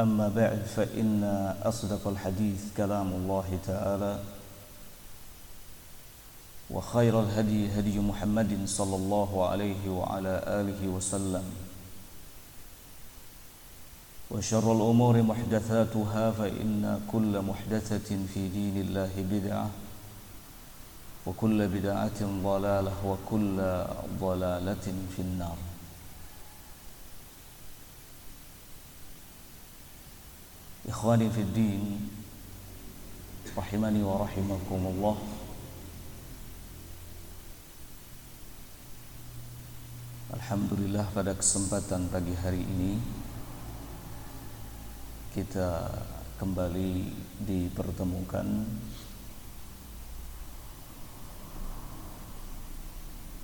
أما بعد فإن أصدق الحديث كلام الله تعالى وخير الهدي هدي محمد صلى الله عليه وعلى آله وسلم وشر الأمور محدثاتها فإن كل محدثة في دين الله بدعة وكل بدعة ضلالة وكل ضلالة في النار. Ikhwani fi din Rahimani wa rahimakumullah. Alhamdulillah pada kesempatan pagi hari ini Kita kembali dipertemukan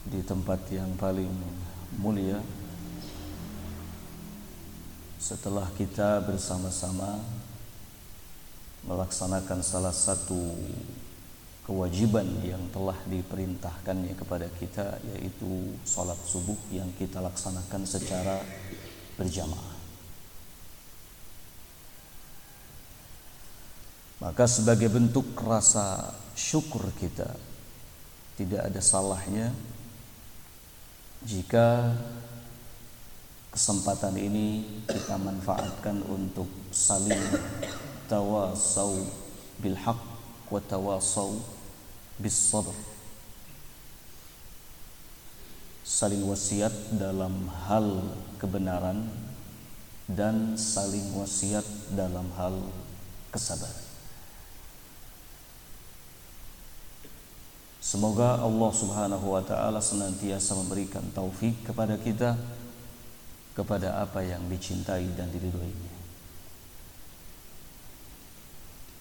Di tempat yang paling mulia setelah kita bersama-sama melaksanakan salah satu kewajiban yang telah diperintahkannya kepada kita yaitu salat subuh yang kita laksanakan secara berjamaah. Maka sebagai bentuk rasa syukur kita tidak ada salahnya jika kesempatan ini kita manfaatkan untuk saling tawasau bil haq wa tawasau bis saling wasiat dalam hal kebenaran dan saling wasiat dalam hal kesabaran. Semoga Allah Subhanahu wa taala senantiasa memberikan taufik kepada kita kepada apa yang dicintai dan diridhoinya.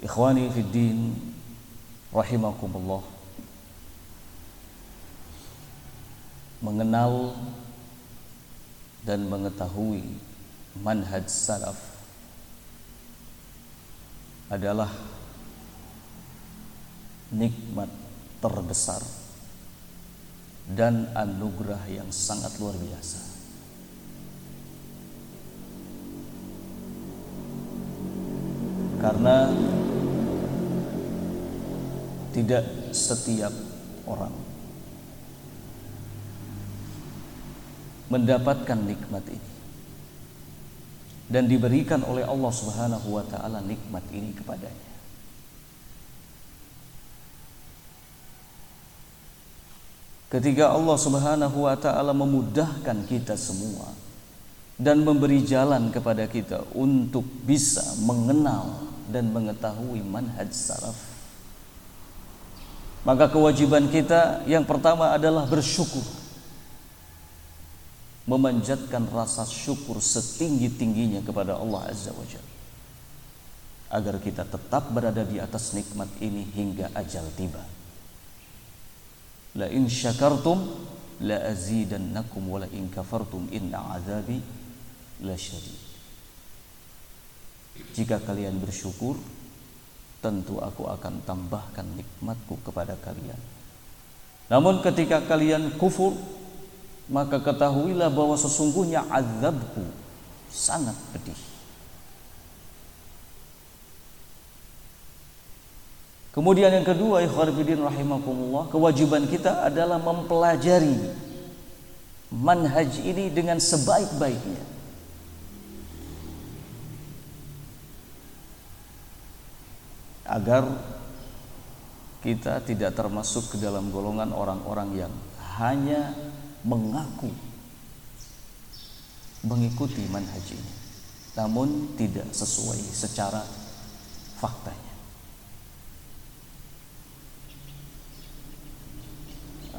Ikhwani fi din rahimakumullah. Mengenal dan mengetahui manhaj salaf adalah nikmat terbesar dan anugerah yang sangat luar biasa. Karena tidak setiap orang mendapatkan nikmat ini dan diberikan oleh Allah Subhanahu wa taala nikmat ini kepadanya. Ketika Allah Subhanahu wa taala memudahkan kita semua dan memberi jalan kepada kita untuk bisa mengenal dan mengetahui manhaj salaf. Maka kewajiban kita yang pertama adalah bersyukur. Memanjatkan rasa syukur setinggi-tingginya kepada Allah Azza wa Jalla. Agar kita tetap berada di atas nikmat ini hingga ajal tiba. La in syakartum la azidannakum wa la in kafartum inna azabi la syadid jika kalian bersyukur, tentu aku akan tambahkan nikmatku kepada kalian. Namun ketika kalian kufur, maka ketahuilah bahwa sesungguhnya azabku sangat pedih. Kemudian yang kedua, ikhwanifidin rahimakumullah, kewajiban kita adalah mempelajari manhaj ini dengan sebaik-baiknya. Agar kita tidak termasuk ke dalam golongan orang-orang yang hanya mengaku mengikuti manhaj ini namun tidak sesuai secara faktanya.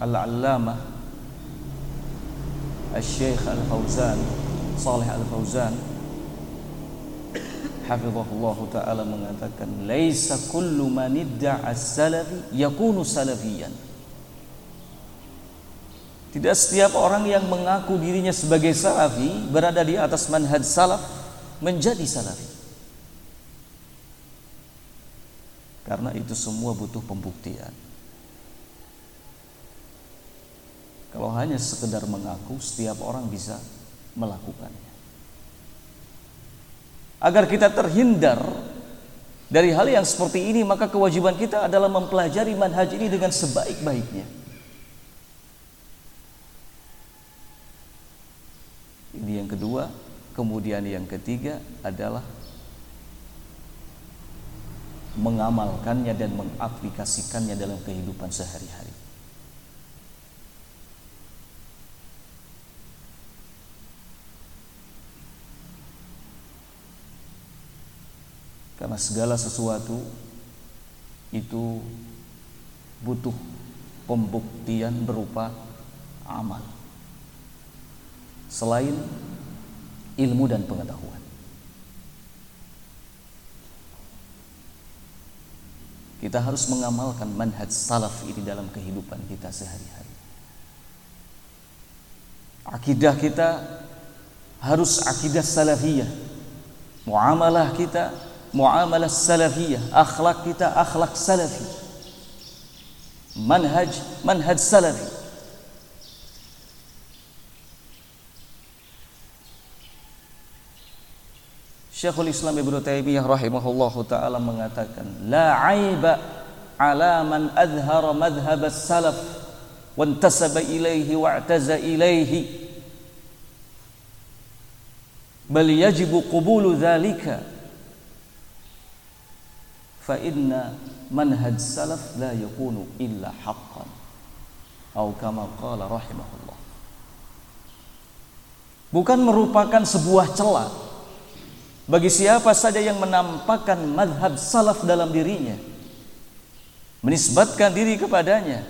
Al-Allamah Al-Syeikh Al-Fauzan Salih Al-Fauzan hafizahullah taala mengatakan laisa kullu salafi yakunu salafiyan. Tidak setiap orang yang mengaku dirinya sebagai salafi berada di atas manhaj salaf menjadi salafi. Karena itu semua butuh pembuktian. Kalau hanya sekedar mengaku setiap orang bisa melakukannya Agar kita terhindar dari hal yang seperti ini, maka kewajiban kita adalah mempelajari manhaj ini dengan sebaik-baiknya. Ini yang kedua, kemudian yang ketiga adalah mengamalkannya dan mengaplikasikannya dalam kehidupan sehari-hari. Karena segala sesuatu itu butuh pembuktian berupa amal. Selain ilmu dan pengetahuan. Kita harus mengamalkan manhaj salaf ini dalam kehidupan kita sehari-hari. Akidah kita harus akidah salafiyah. Muamalah kita معاملة السلفية. أخلاق kita أخلاق سلفي. منهج منهج سلفي. شيخ الإسلام ابن تيمية رحمه الله تعالى من mengatakan لا عيب على من أظهر مذهب السلف وانتسب إليه واعتز إليه. بل يجب قبول ذلك fa inna manhaj salaf la yakunu illa haqqan. Atau kama qala rahimahullah. Bukan merupakan sebuah celah bagi siapa saja yang menampakkan madhab salaf dalam dirinya menisbatkan diri kepadanya.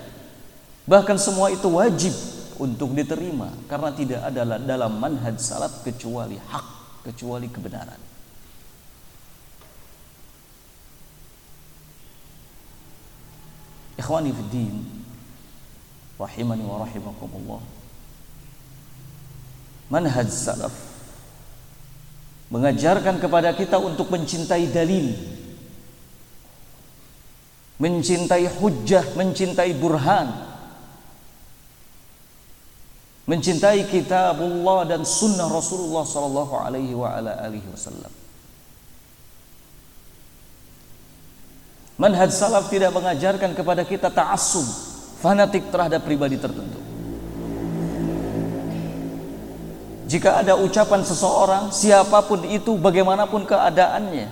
Bahkan semua itu wajib untuk diterima karena tidak ada dalam manhaj salaf kecuali hak kecuali kebenaran Ikhwani fi din rahimani wa rahimakumullah. Manhaj salaf mengajarkan kepada kita untuk mencintai dalil, mencintai hujjah, mencintai burhan, mencintai kitabullah dan sunnah Rasulullah sallallahu alaihi wa ala alihi wasallam. Manhaj salaf tidak mengajarkan kepada kita ta'assub, fanatik terhadap pribadi tertentu. Jika ada ucapan seseorang, siapa pun itu, bagaimanapun keadaannya,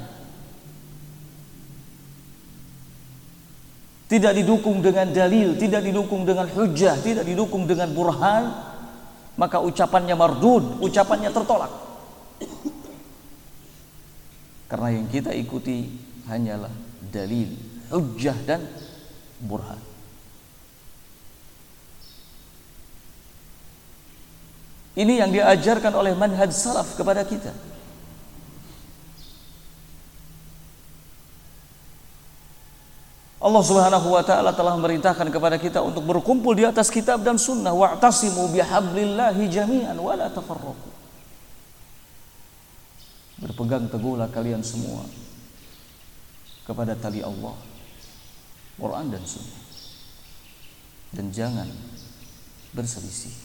tidak didukung dengan dalil, tidak didukung dengan hujah, tidak didukung dengan burhan, maka ucapannya mardud, ucapannya tertolak. Karena yang kita ikuti hanyalah dalil, hujjah dan burhan. Ini yang diajarkan oleh manhaj salaf kepada kita. Allah Subhanahu wa taala telah memerintahkan kepada kita untuk berkumpul di atas kitab dan sunnah wa'tasimu bihablillahi jami'an wa la tafarraqu. Berpegang teguhlah kalian semua kepada tali Allah Quran dan Sunnah. Dan jangan berselisih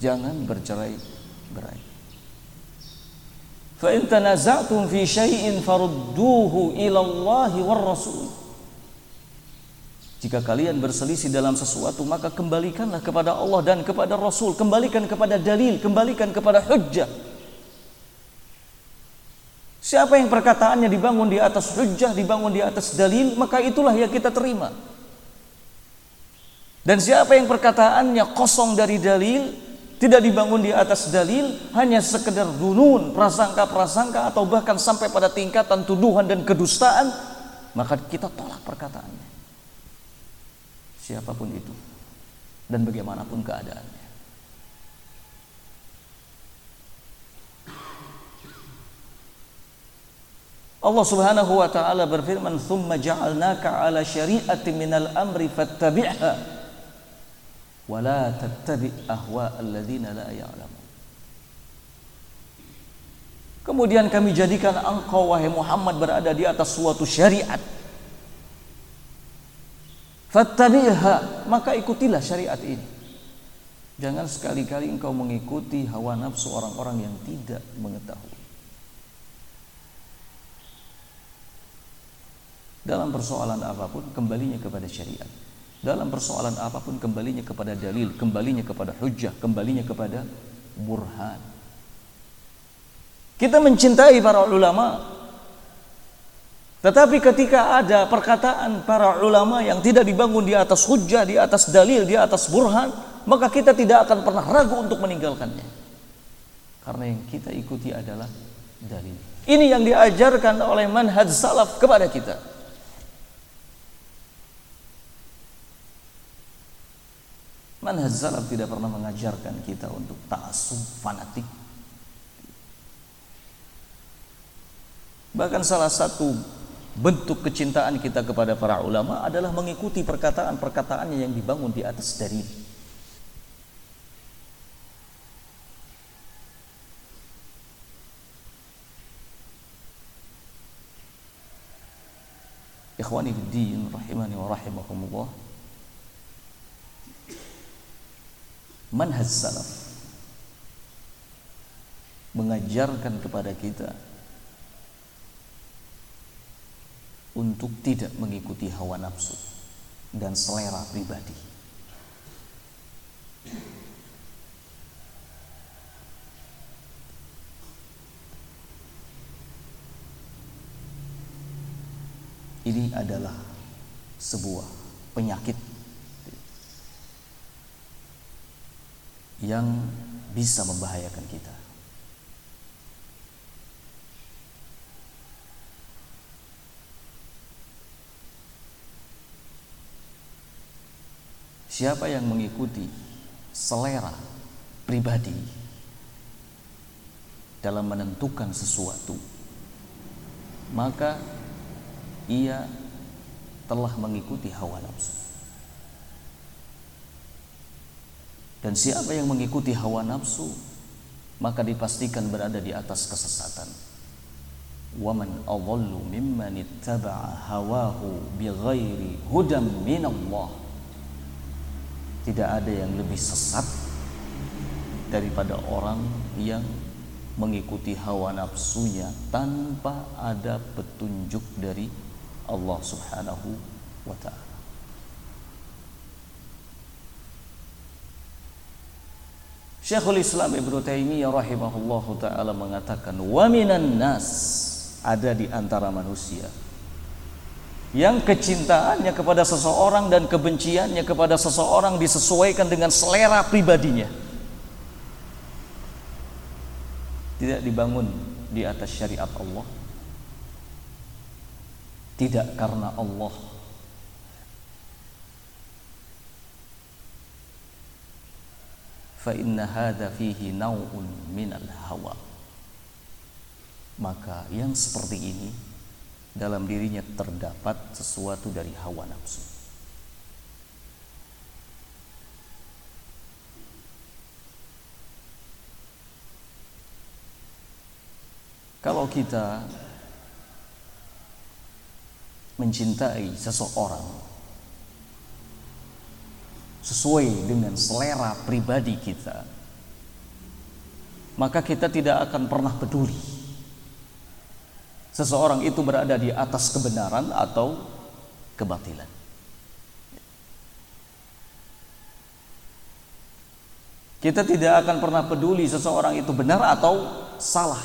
jangan bercerai berai. Fa in tanaza'tum fi syai'in farudduhu ila Allah war Rasul jika kalian berselisih dalam sesuatu maka kembalikanlah kepada Allah dan kepada Rasul. Kembalikan kepada dalil kembalikan kepada hujjah Siapa yang perkataannya dibangun di atas hujjah, dibangun di atas dalil, maka itulah yang kita terima. Dan siapa yang perkataannya kosong dari dalil, tidak dibangun di atas dalil, hanya sekedar dunun, prasangka-prasangka atau bahkan sampai pada tingkatan tuduhan dan kedustaan, maka kita tolak perkataannya. Siapa pun itu dan bagaimanapun keadaannya. Allah Subhanahu wa taala berfirman, "Tsumma ja'alnaka 'ala syari'atin minal amri fattabi'ha wa la tattabi' ahwa alladziina la ya'lamun." Kemudian kami jadikan engkau wahai Muhammad berada di atas suatu syariat. Fattabi'ha, maka ikutilah syariat ini. Jangan sekali-kali engkau mengikuti hawa nafsu orang-orang yang tidak mengetahui. Dalam persoalan apa pun kembalinya kepada syariat. Dalam persoalan apa pun kembalinya kepada dalil, kembalinya kepada hujah, kembalinya kepada burhan. Kita mencintai para ulama. Tetapi ketika ada perkataan para ulama yang tidak dibangun di atas hujah, di atas dalil, di atas burhan, maka kita tidak akan pernah ragu untuk meninggalkannya. Karena yang kita ikuti adalah dalil. Ini yang diajarkan oleh manhaj salaf kepada kita. Manhaj salaf tidak pernah mengajarkan kita untuk ta'assub fanatik. Bahkan salah satu bentuk kecintaan kita kepada para ulama adalah mengikuti perkataan-perkataannya yang dibangun di atas dalil. Ikhwani din rahimani wa rahimakumullah. Manhaj salaf mengajarkan kepada kita untuk tidak mengikuti hawa nafsu dan selera pribadi. Ini adalah sebuah penyakit yang bisa membahayakan kita. Siapa yang mengikuti selera pribadi dalam menentukan sesuatu, maka ia telah mengikuti hawa nafsu. Dan siapa yang mengikuti hawa nafsu maka dipastikan berada di atas kesesatan. Waman adallu mimman ittaba'a hawahu bighairi hudam. Tidak ada yang lebih sesat daripada orang yang mengikuti hawa nafsunya tanpa ada petunjuk dari Allah Subhanahu wa taala. Syekhul Islam Ibnu Taimiyah rahimahullahu taala mengatakan wa minan nas ada di antara manusia yang kecintaannya kepada seseorang dan kebenciannya kepada seseorang disesuaikan dengan selera pribadinya. Tidak dibangun di atas syariat Allah. Tidak karena Allah fa inna hadha fihi minal hawa. Maka yang seperti ini dalam dirinya terdapat sesuatu dari hawa nafsu. Kalau kita mencintai seseorang sesuai dengan selera pribadi kita, maka kita tidak akan pernah peduli seseorang itu berada di atas kebenaran atau kebatilan. Kita tidak akan pernah peduli seseorang itu benar atau salah.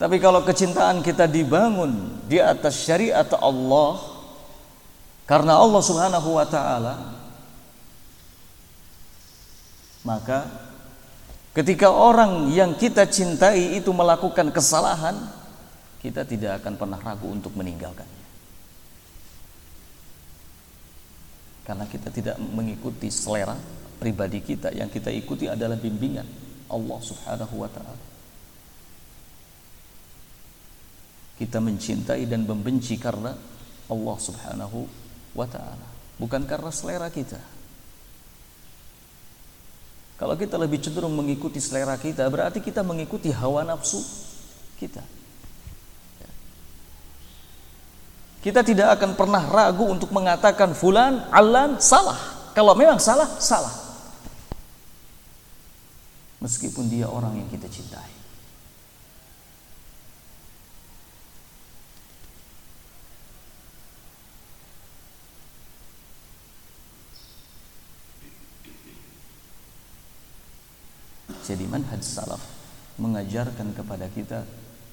Tapi kalau kecintaan kita dibangun di atas syariat Allah, karena Allah Subhanahu wa taala maka ketika orang yang kita cintai itu melakukan kesalahan, kita tidak akan pernah ragu untuk meninggalkannya. Karena kita tidak mengikuti selera pribadi kita, yang kita ikuti adalah bimbingan Allah Subhanahu wa taala. Kita mencintai dan membenci karena Allah Subhanahu wa taala, bukan karena selera kita. Kalau kita lebih cenderung mengikuti selera kita, berarti kita mengikuti hawa nafsu kita. Kita tidak akan pernah ragu untuk mengatakan fulan, alan salah. Kalau memang salah, salah. Meskipun dia orang yang kita cintai. Jadi manhaj salaf mengajarkan kepada kita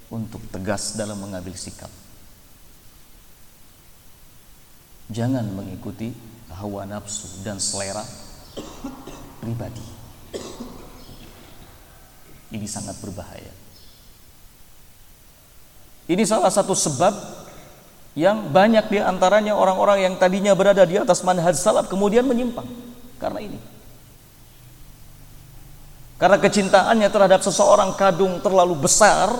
untuk tegas dalam mengambil sikap. Jangan mengikuti hawa nafsu dan selera pribadi. Ini sangat berbahaya. Ini salah satu sebab yang banyak di antaranya orang-orang yang tadinya berada di atas manhaj salaf kemudian menyimpang karena ini. Karena kecintaannya terhadap seseorang kadung terlalu besar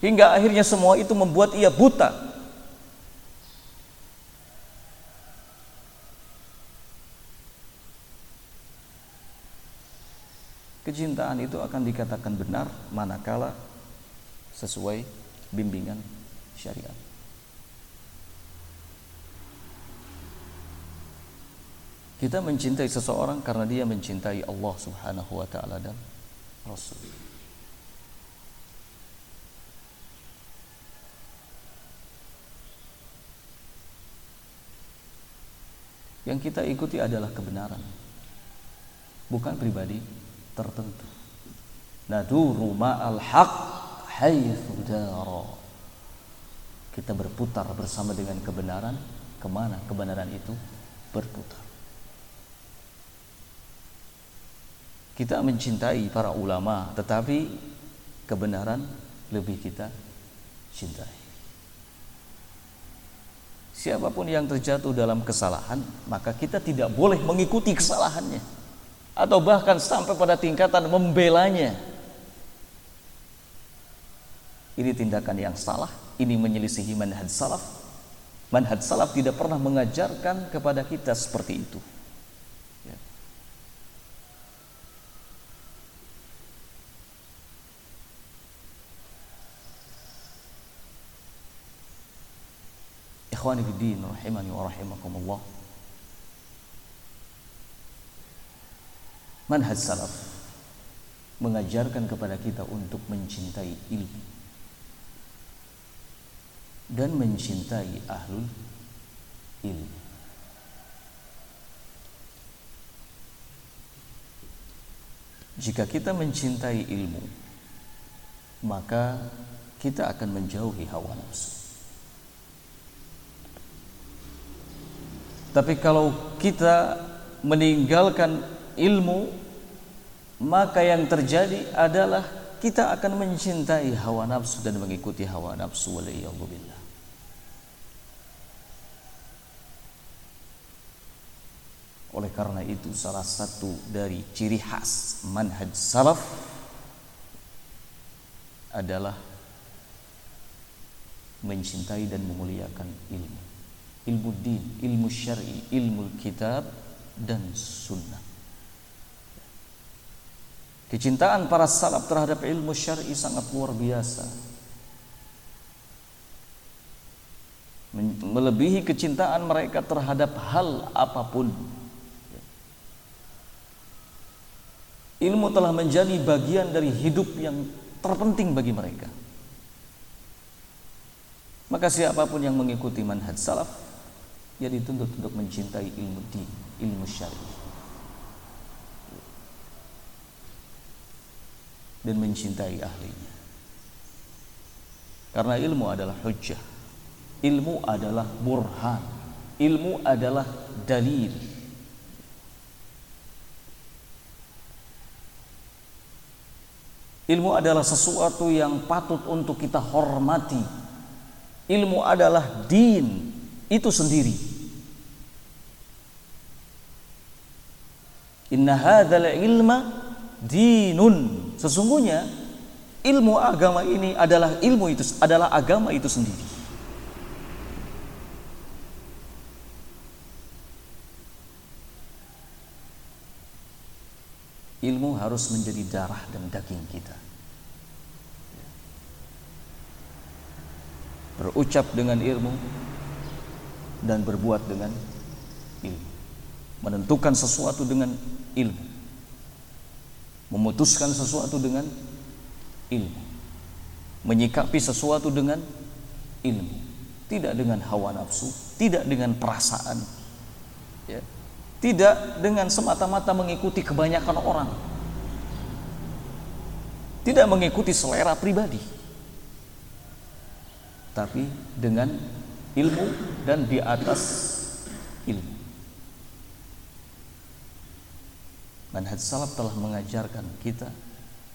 hingga akhirnya semua itu membuat ia buta. Kecintaan itu akan dikatakan benar manakala sesuai bimbingan syariat. Kita mencintai seseorang karena dia mencintai Allah Subhanahu wa taala dan Rasul. Yang kita ikuti adalah kebenaran. Bukan pribadi tertentu. Naduru ma'al haq haitsu dara. Kita berputar bersama dengan kebenaran ke mana kebenaran itu berputar. Kita mencintai para ulama, tetapi kebenaran lebih kita cintai. Siapa pun yang terjatuh dalam kesalahan, maka kita tidak boleh mengikuti kesalahannya, atau bahkan sampai pada tingkatan membelanya. Ini tindakan yang salah, ini menyelisihi manhaj salaf. Manhaj salaf tidak pernah mengajarkan kepada kita seperti itu. Ikhwani fiddin rahimani wa rahimakumullah. Manhaj salaf mengajarkan kepada kita untuk mencintai ilmu dan mencintai ahlul ilmu. Jika kita mencintai ilmu, maka kita akan menjauhi hawa nafsu. Tapi kalau kita meninggalkan ilmu, maka yang terjadi adalah kita akan mencintai hawa nafsu dan mengikuti hawa nafsu waliyadzubillah. Oleh karena itu salah satu dari ciri khas manhaj salaf adalah mencintai dan memuliakan ilmu ilmu din, ilmu syar'i, ilmu kitab dan sunnah. Kecintaan para salaf terhadap ilmu syar'i sangat luar biasa. Melebihi kecintaan mereka terhadap hal apa pun. Ilmu telah menjadi bagian dari hidup yang terpenting bagi mereka. Maka siapa pun yang mengikuti manhaj salaf ia dituntut untuk mencintai ilmu di ilmu syar'i. Dan mencintai ahlinya. Karena ilmu adalah hujjah. Ilmu adalah burhan. Ilmu adalah dalil. Ilmu adalah sesuatu yang patut untuk kita hormati. Ilmu adalah din itu sendiri. Inna hadzal ilma dinun. Sesungguhnya ilmu agama ini adalah ilmu itu adalah agama itu sendiri. Ilmu harus menjadi darah dan daging kita. Berucap dengan ilmu dan berbuat dengan ilmu. Menentukan sesuatu dengan ilmu. Memutuskan sesuatu dengan ilmu. Menyikapi sesuatu dengan ilmu. Tidak dengan hawa nafsu, tidak dengan perasaan. Ya. Tidak dengan semata-mata mengikuti kebanyakan orang. tidak mengikuti selera pribadi tapi dengan ilmu dan di atas ilmu manhaj salaf telah mengajarkan kita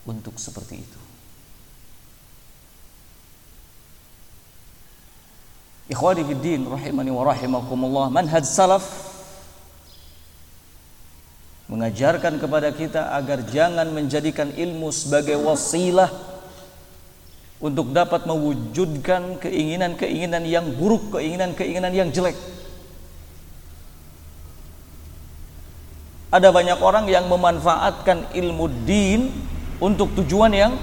untuk seperti itu Ikhwani fiddin rahimani wa rahimakumullah manhaj salaf mengajarkan kepada kita agar jangan menjadikan ilmu sebagai wasilah untuk dapat mewujudkan keinginan-keinginan yang buruk, keinginan-keinginan yang jelek. Ada banyak orang yang memanfaatkan ilmu din untuk tujuan yang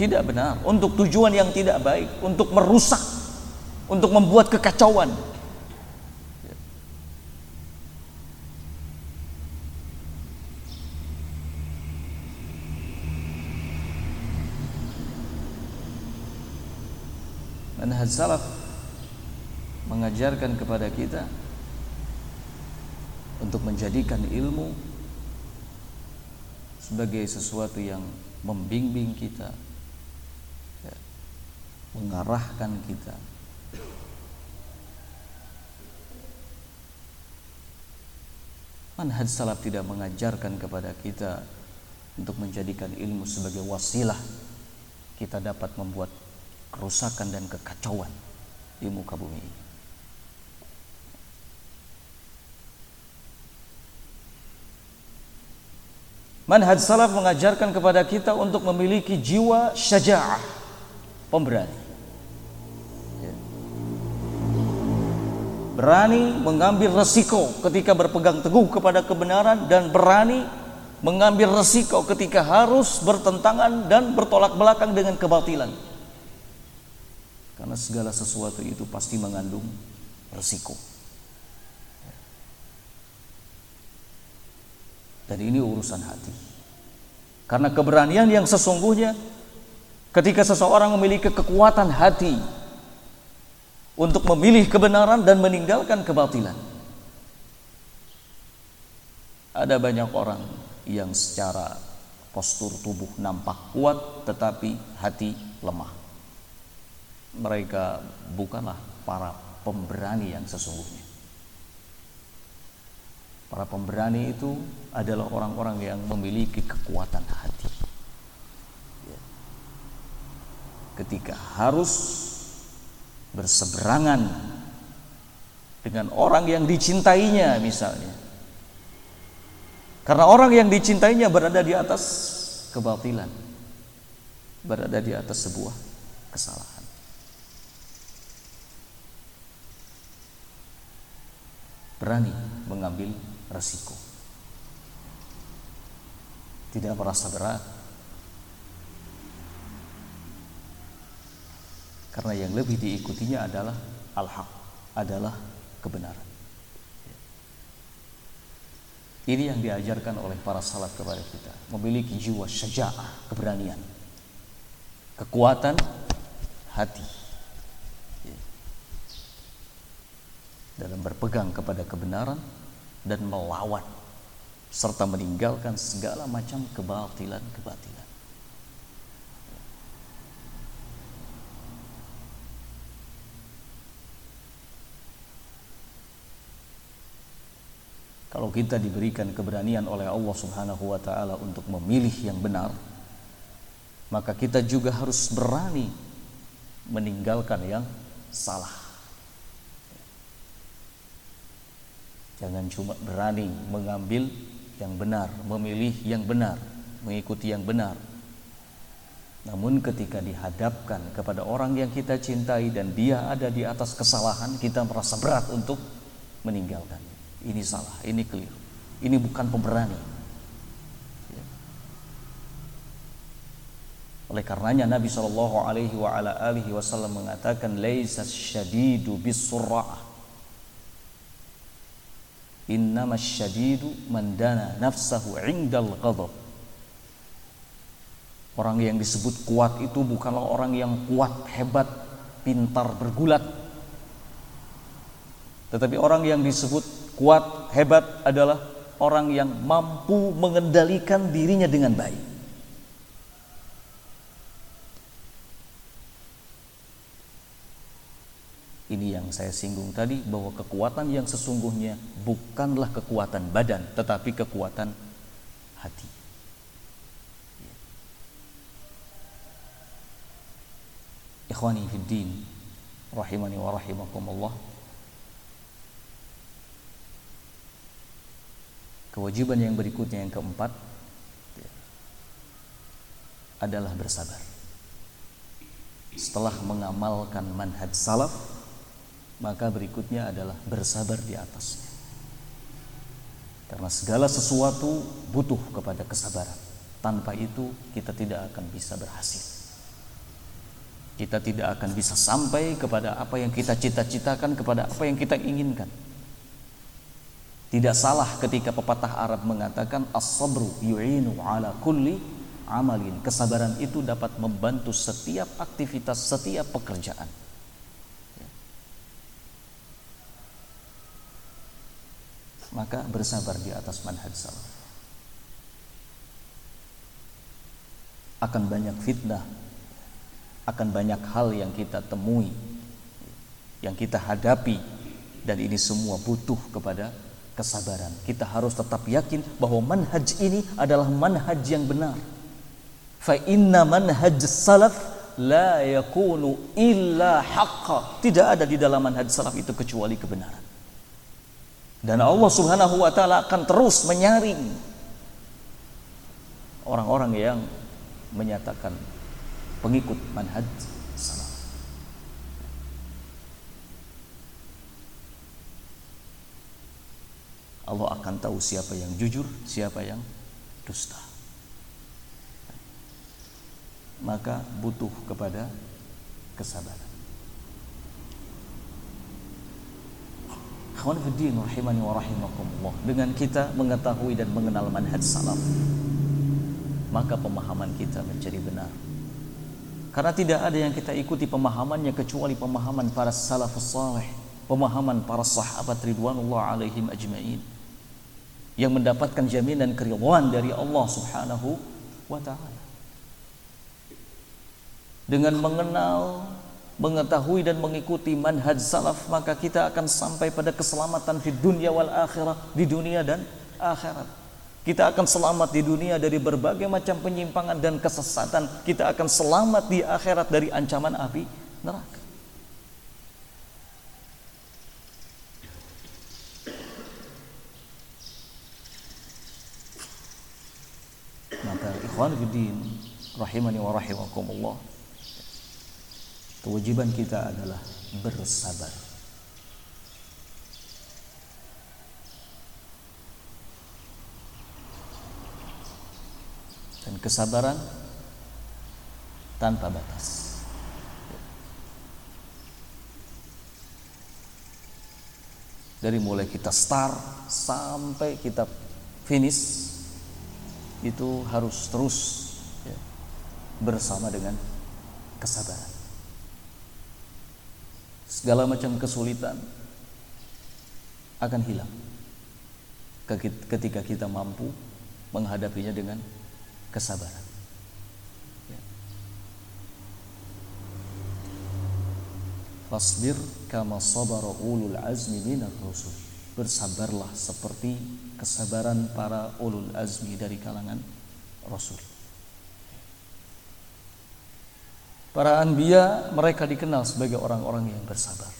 tidak benar, untuk tujuan yang tidak baik, untuk merusak untuk membuat kekacauan. Manhaj salaf mengajarkan kepada kita untuk menjadikan ilmu sebagai sesuatu yang membimbing kita, ya, mengarahkan kita Manhaj salaf tidak mengajarkan kepada kita untuk menjadikan ilmu sebagai wasilah kita dapat membuat kerusakan dan kekacauan di muka bumi ini. Manhaj salaf mengajarkan kepada kita untuk memiliki jiwa syaja'ah, pemberani. berani mengambil resiko ketika berpegang teguh kepada kebenaran dan berani mengambil resiko ketika harus bertentangan dan bertolak belakang dengan kebatilan. Karena segala sesuatu itu pasti mengandung resiko. Dan ini urusan hati. Karena keberanian yang sesungguhnya ketika seseorang memiliki kekuatan hati untuk memilih kebenaran dan meninggalkan kebatilan. Ada banyak orang yang secara postur tubuh nampak kuat tetapi hati lemah. Mereka bukanlah para pemberani yang sesungguhnya. Para pemberani itu adalah orang-orang yang memiliki kekuatan hati. Ya. Ketika harus berseberangan dengan orang yang dicintainya misalnya. Karena orang yang dicintainya berada di atas kebatilan. Berada di atas sebuah kesalahan. Berani mengambil resiko. Tidak merasa berat Karena yang lebih diikutinya adalah al-haq, adalah kebenaran. Ini yang diajarkan oleh para salaf kepada kita, memiliki jiwa syaja'ah, keberanian, kekuatan hati. Dalam berpegang kepada kebenaran dan melawan serta meninggalkan segala macam kebatilan-kebatilan. Kalau kita diberikan keberanian oleh Allah Subhanahu wa taala untuk memilih yang benar, maka kita juga harus berani meninggalkan yang salah. Jangan cuma berani mengambil yang benar, memilih yang benar, mengikuti yang benar. Namun ketika dihadapkan kepada orang yang kita cintai dan dia ada di atas kesalahan, kita merasa berat untuk meninggalkan ini salah, ini keliru. Ini bukan pemberani. Ya. Oleh karenanya Nabi Shallallahu Alaihi Wasallam mengatakan, "Laisa syadidu bisurra'ah." Innama syadidu mandana nafsahu indal ghadab. Orang yang disebut kuat itu bukanlah orang yang kuat, hebat, pintar, bergulat. Tetapi orang yang disebut kuat, hebat adalah orang yang mampu mengendalikan dirinya dengan baik. ini yang saya singgung tadi bahwa kekuatan yang sesungguhnya bukanlah kekuatan badan tetapi kekuatan hati. Ikhwani fid din rahimani wa rahimakumullah. Kewajiban yang berikutnya yang keempat adalah bersabar. Setelah mengamalkan manhaj salaf, maka berikutnya adalah bersabar di atasnya. Karena segala sesuatu butuh kepada kesabaran. Tanpa itu kita tidak akan bisa berhasil. Kita tidak akan bisa sampai kepada apa yang kita cita-citakan, kepada apa yang kita inginkan. Tidak salah ketika pepatah Arab mengatakan as-sabru yu'inu ala kulli amalin. Kesabaran itu dapat membantu setiap aktivitas, setiap pekerjaan. Maka bersabar di atas manhaj salaf. Akan banyak fitnah, akan banyak hal yang kita temui, yang kita hadapi, dan ini semua butuh kepada kesabaran. Kita harus tetap yakin bahwa manhaj ini adalah manhaj yang benar. Fa inna manhaj salaf la yakunu illa haqqa. Tidak ada di dalam manhaj salaf itu kecuali kebenaran. Dan Allah Subhanahu wa taala akan terus menyaring orang-orang yang menyatakan pengikut manhaj Allah akan tahu siapa yang jujur, siapa yang dusta. Maka butuh kepada kesabaran. Fiddin rahimani wa rahimakumullah. Dengan kita mengetahui dan mengenal manhaj salaf, maka pemahaman kita menjadi benar. Karena tidak ada yang kita ikuti pemahamannya kecuali pemahaman para salafus salih, pemahaman para sahabat ridwanullah alaihim ajmain yang mendapatkan jaminan keridhaan dari Allah Subhanahu wa taala. Dengan mengenal, mengetahui dan mengikuti manhaj salaf maka kita akan sampai pada keselamatan di dunia wal akhirah, di dunia dan akhirat. Kita akan selamat di dunia dari berbagai macam penyimpangan dan kesesatan. Kita akan selamat di akhirat dari ancaman api neraka. Ikhwan Fiddin Rahimani wa rahimakumullah Kewajiban kita adalah bersabar Dan kesabaran tanpa batas Dari mulai kita start sampai kita finish itu harus terus ya, bersama dengan kesabaran. Segala macam kesulitan akan hilang ketika kita mampu menghadapinya dengan kesabaran. Ya. Fasbir kama sabara ulul azmi minar rusul. Bersabarlah seperti kesabaran para ulul azmi dari kalangan Rasul. Para anbiya mereka dikenal sebagai orang-orang yang bersabar.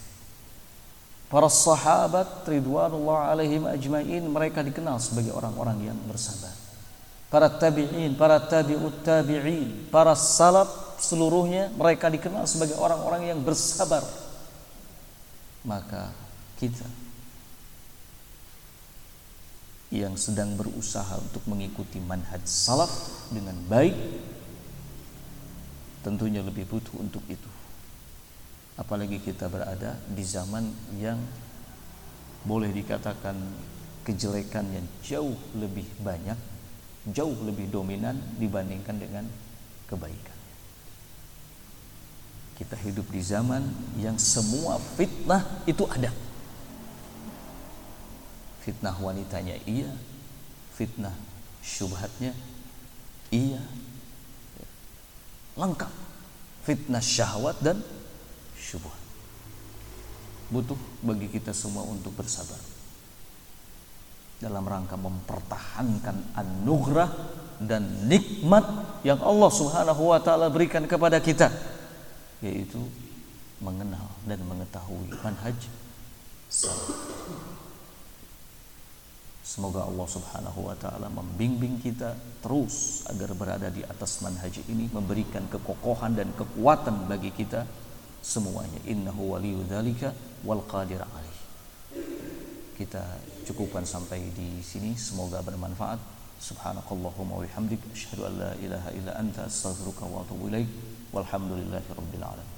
Para sahabat ridwanullah alaihim ajmain mereka dikenal sebagai orang-orang yang bersabar. Para tabi'in, para tabi'ut tabi'in, para salaf seluruhnya mereka dikenal sebagai orang-orang yang bersabar. Maka kita yang sedang berusaha untuk mengikuti manhaj salaf dengan baik tentunya lebih butuh untuk itu apalagi kita berada di zaman yang boleh dikatakan kejelekan yang jauh lebih banyak jauh lebih dominan dibandingkan dengan kebaikan kita hidup di zaman yang semua fitnah itu ada Fitnah wanitanya iya, fitnah syubhatnya iya. Lengkap. Fitnah syahwat dan syubhat. butuh bagi kita semua untuk bersabar dalam rangka mempertahankan anugerah dan nikmat yang Allah Subhanahu wa taala berikan kepada kita yaitu mengenal dan mengetahui manhaj Semoga Allah Subhanahu wa taala membimbing kita terus agar berada di atas manhaj ini memberikan kekokohan dan kekuatan bagi kita semuanya. Innahu waliyyu dzalika wal qadir alaih. Kita cukupkan sampai di sini semoga bermanfaat. Subhanakallahumma wa bihamdik asyhadu an la ilaha illa anta astaghfiruka wa atubu ilaik. Walhamdulillahirabbil alamin.